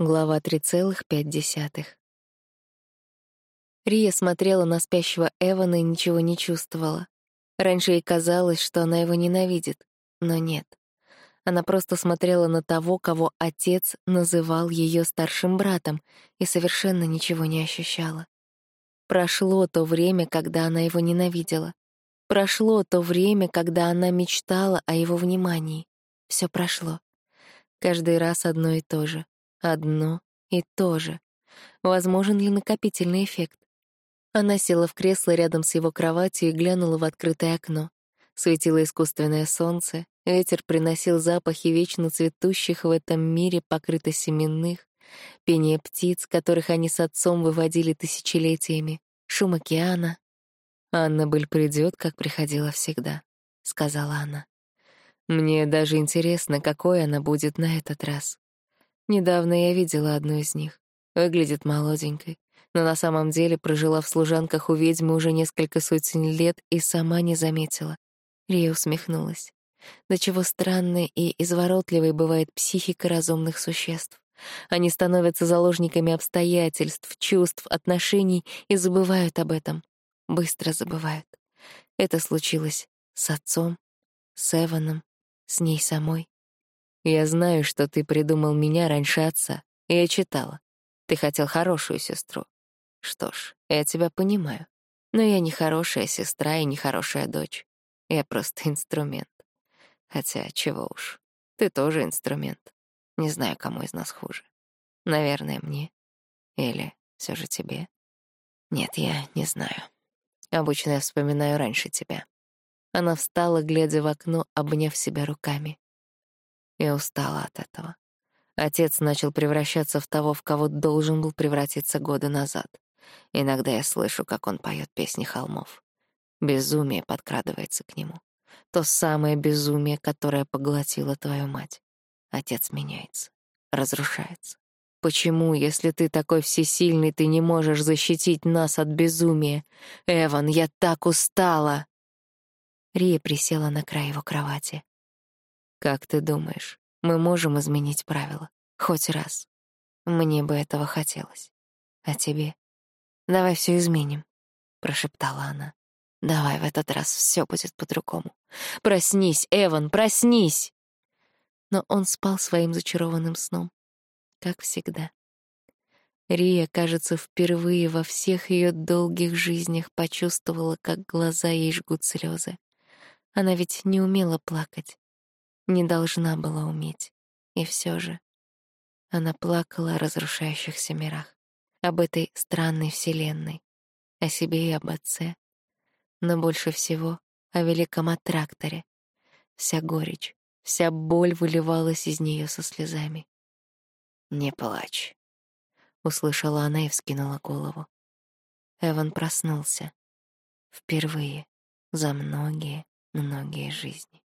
Глава 3,5. Рия смотрела на спящего Эвана и ничего не чувствовала. Раньше ей казалось, что она его ненавидит, но нет. Она просто смотрела на того, кого отец называл ее старшим братом, и совершенно ничего не ощущала. Прошло то время, когда она его ненавидела. Прошло то время, когда она мечтала о его внимании. Все прошло. Каждый раз одно и то же. Одно и то же. Возможен ли накопительный эффект? Она села в кресло рядом с его кроватью и глянула в открытое окно. Светило искусственное солнце, ветер приносил запахи вечно цветущих в этом мире покрыто-семенных, пение птиц, которых они с отцом выводили тысячелетиями, шум океана. «Аннабель придет, как приходила всегда», — сказала она. «Мне даже интересно, какой она будет на этот раз. Недавно я видела одну из них. Выглядит молоденькой, но на самом деле прожила в служанках у ведьмы уже несколько сотен лет и сама не заметила. Рия усмехнулась. До чего странной и изворотливой бывает психика разумных существ. Они становятся заложниками обстоятельств, чувств, отношений и забывают об этом. Быстро забывают. Это случилось с отцом, с Эваном, с ней самой. Я знаю, что ты придумал меня раньше отца. Я читала. Ты хотел хорошую сестру. Что ж, я тебя понимаю. Но я не хорошая сестра и не хорошая дочь. Я просто инструмент. Хотя, чего уж, ты тоже инструмент. Не знаю, кому из нас хуже. Наверное, мне. Или все же тебе. Нет, я не знаю. Обычно я вспоминаю раньше тебя. Она встала, глядя в окно, обняв себя руками. Я устала от этого. Отец начал превращаться в того, в кого должен был превратиться годы назад. Иногда я слышу, как он поет песни холмов. Безумие подкрадывается к нему. То самое безумие, которое поглотило твою мать. Отец меняется, разрушается. Почему, если ты такой всесильный, ты не можешь защитить нас от безумия? Эван, я так устала!» Рия присела на край его кровати. Как ты думаешь, мы можем изменить правила? Хоть раз. Мне бы этого хотелось. А тебе? Давай все изменим, прошептала она. Давай в этот раз все будет по-другому. Проснись, Эван, проснись. Но он спал своим зачарованным сном, как всегда. Рия, кажется, впервые во всех ее долгих жизнях почувствовала, как глаза ей жгут слезы. Она ведь не умела плакать, не должна была уметь. И все же она плакала о разрушающихся мирах, об этой странной вселенной, о себе и об отце, но больше всего о великом аттракторе. Вся горечь, вся боль выливалась из нее со слезами. «Не плачь», — услышала она и вскинула голову. Эван проснулся. Впервые за многие, многие жизни.